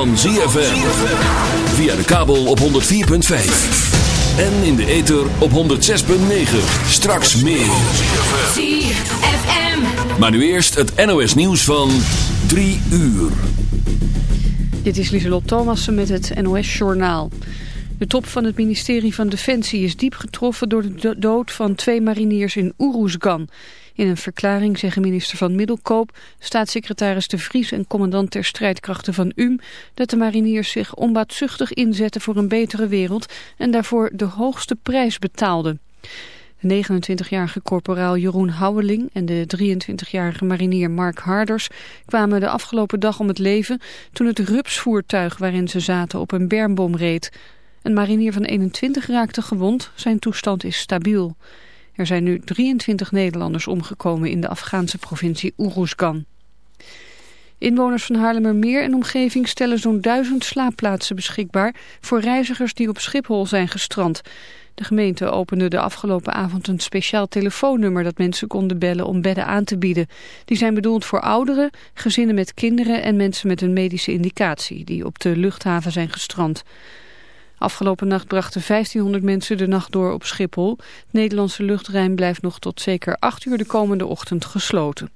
van ZFM. Via de kabel op 104.5. En in de ether op 106.9. Straks meer. ZFM. Maar nu eerst het NOS nieuws van 3 uur. Dit is Lieselot Thomassen met het NOS-journaal. De top van het ministerie van Defensie is diep getroffen door de do- dood van twee mariniers in Oeroesgan. In een verklaring zeggen minister van Middelkoop, staatssecretaris De Vries en commandant ter strijdkrachten van UM... dat de mariniers zich onbaatzuchtig inzetten voor een betere wereld en daarvoor de hoogste prijs betaalden. De 29-jarige korporaal Jeroen Houweling en de 23-jarige marinier Mark Harders kwamen de afgelopen dag om het leven toen het rupsvoertuig waarin ze zaten op een bermbom reed. Een marinier van 21 raakte gewond, zijn toestand is stabiel. Er zijn nu 23 Nederlanders omgekomen in de Afghaanse provincie Oeroesgan. Inwoners van Haarlemmermeer en omgeving stellen zo'n duizend slaapplaatsen beschikbaar voor reizigers die op Schiphol zijn gestrand. De gemeente opende de afgelopen avond een speciaal telefoonnummer dat mensen konden bellen om bedden aan te bieden. Die zijn bedoeld voor ouderen, gezinnen met kinderen en mensen met een medische indicatie die op de luchthaven zijn gestrand. Afgelopen nacht brachten 1500 mensen de nacht door op Schiphol. Het Nederlandse luchtruim blijft nog tot zeker 8 uur de komende ochtend gesloten.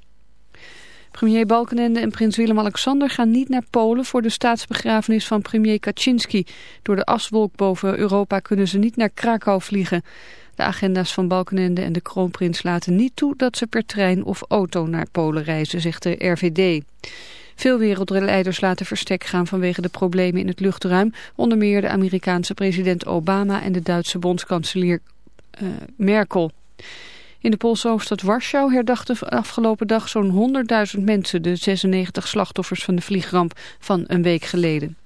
Premier Balkenende en prins Willem-Alexander gaan niet naar Polen voor de staatsbegrafenis van premier Kaczynski. Door de aswolk boven Europa kunnen ze niet naar Krakau vliegen. De agenda's van Balkenende en de kroonprins laten niet toe dat ze per trein of auto naar Polen reizen, zegt de RVD. Veel wereldleiders laten verstek gaan vanwege de problemen in het luchtruim. Onder meer de Amerikaanse president Obama en de Duitse bondskanselier eh, Merkel. In de Poolse hoofdstad Warschau herdachten afgelopen dag zo'n 100.000 mensen de 96 slachtoffers van de vliegramp van een week geleden.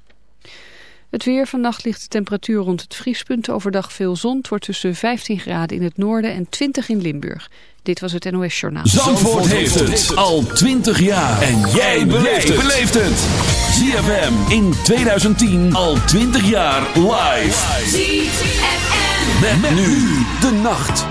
Het weer vannacht ligt de temperatuur rond het vriespunt. Overdag veel zon. Het wordt tussen 15 graden in het noorden en 20 in Limburg. Dit was het NOS Journaal. Zandvoort heeft het al 20 jaar. En jij beleeft het. ZFM in 2010 al 20 jaar live. ZFM. Met, nu de nacht.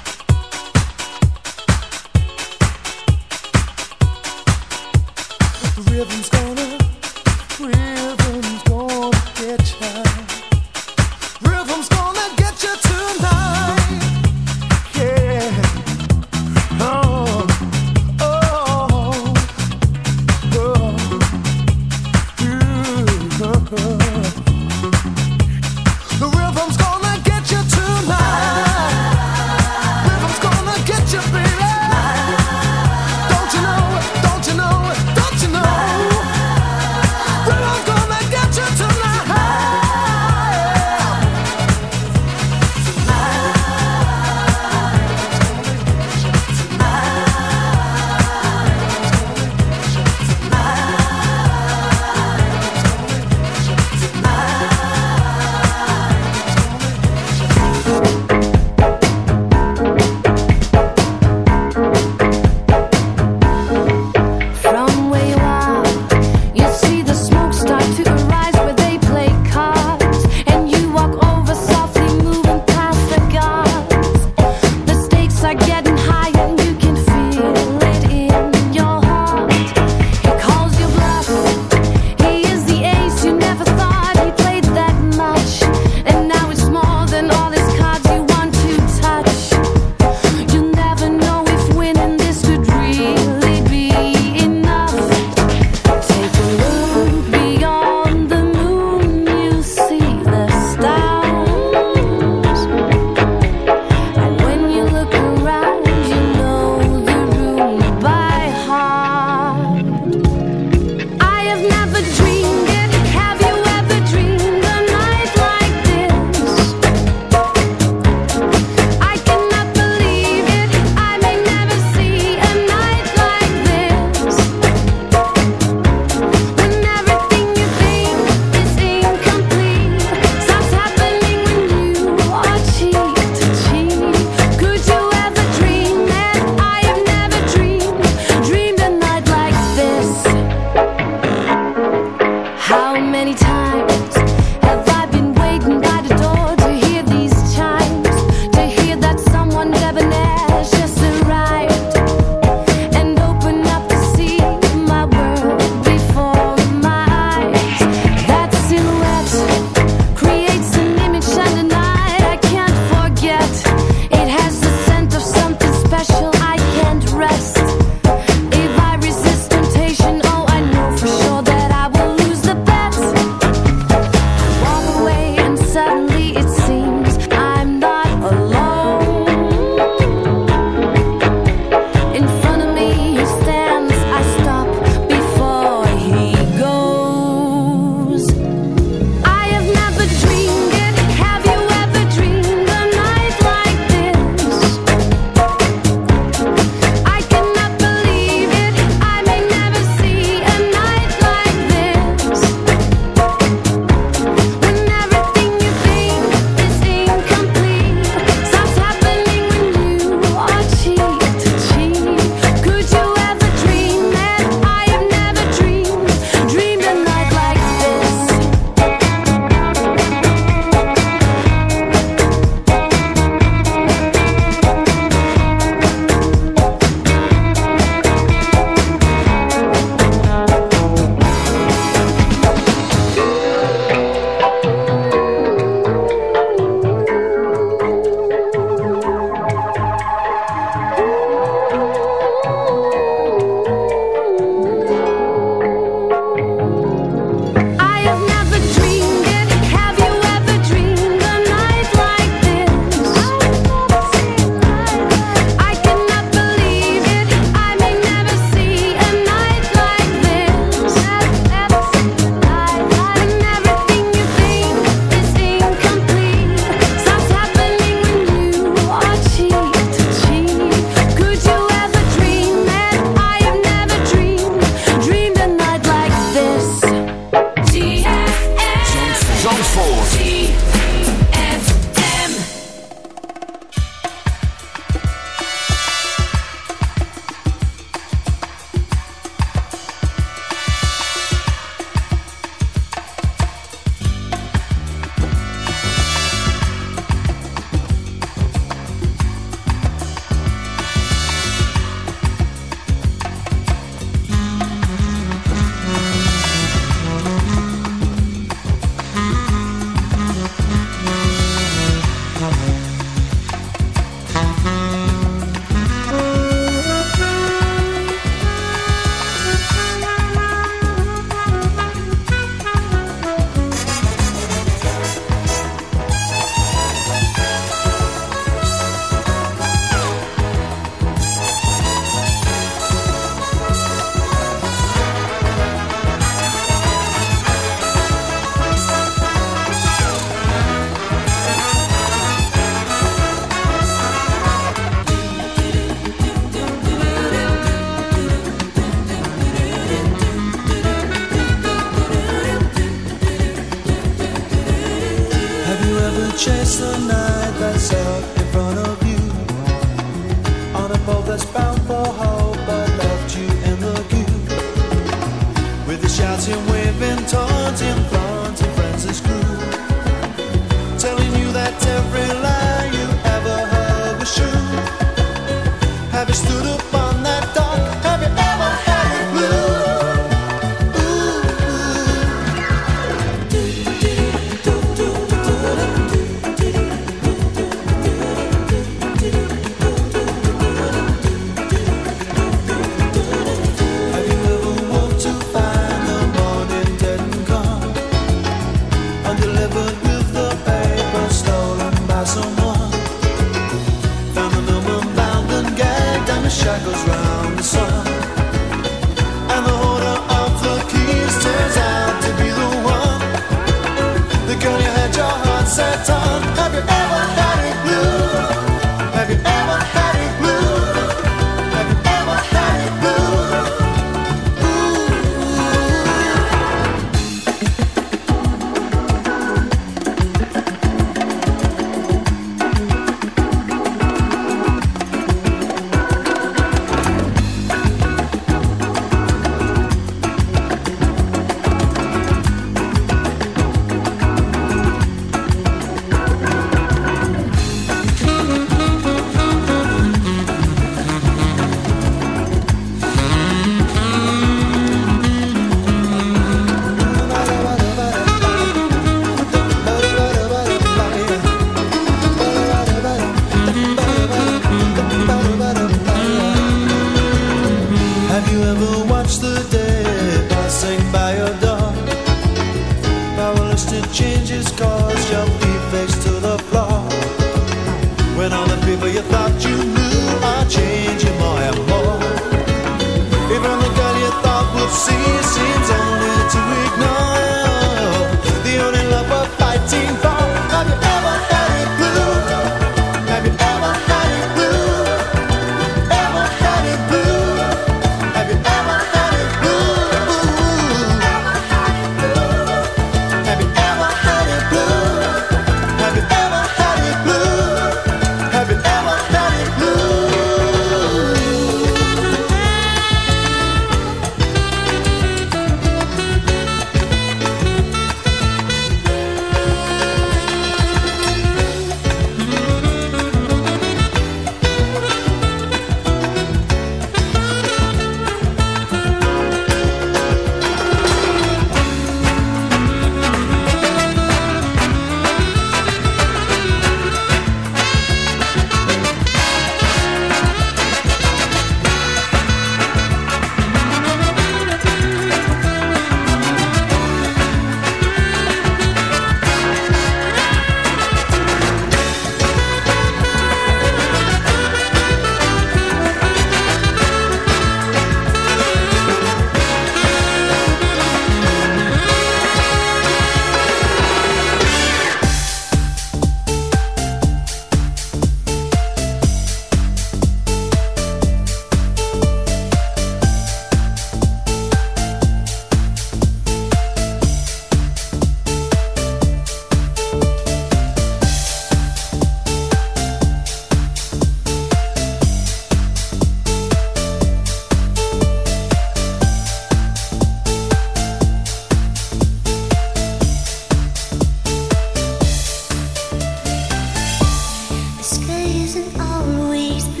Isn't always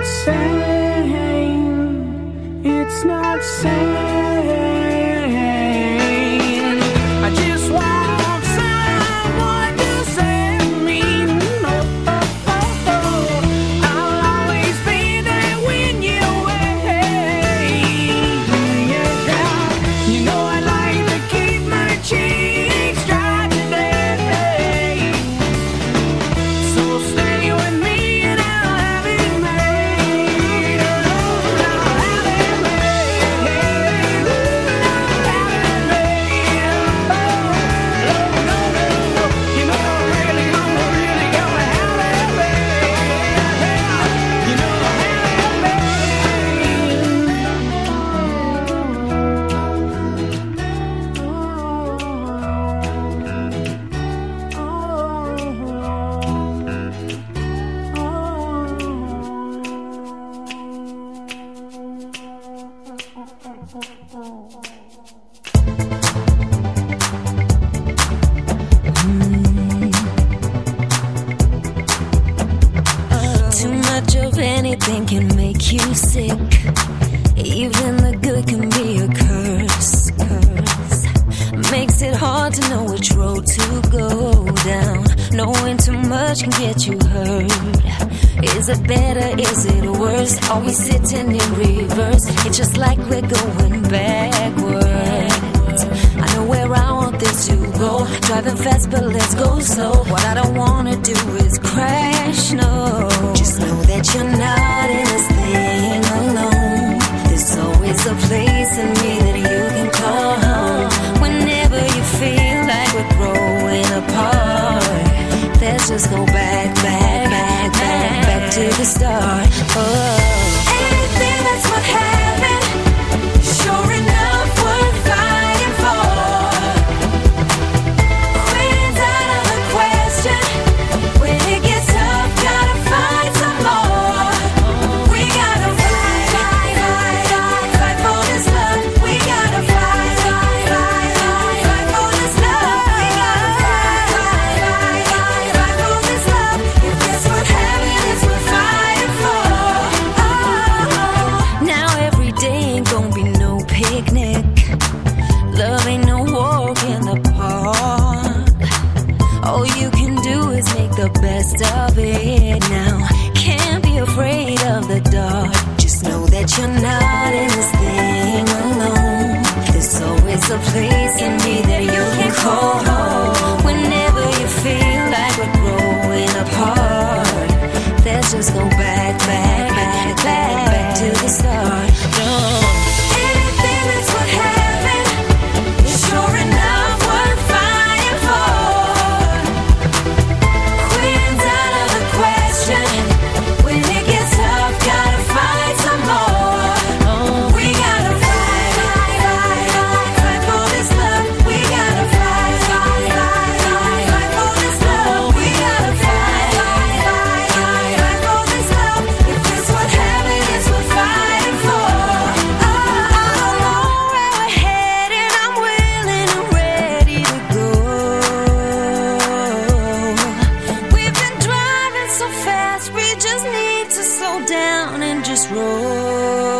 not sane. It's not sane. Oh. just need to slow down and just roll.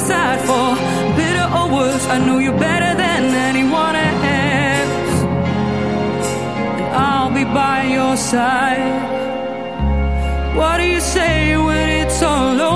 side for bitter or worse. I know you better than anyone else, and I'll be by your side. What do you say when it's all over?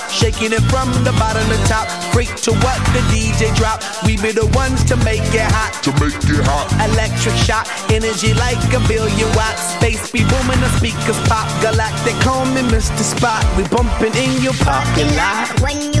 shaking it from the bottom to top. Freak to what the DJ drop. We be the ones to make it hot. To make it hot. Electric shock, energy like a billion watts. Space be booming, the speakers pop. Galactic, call me Mr. Spot. We bumping in your parking lot. When you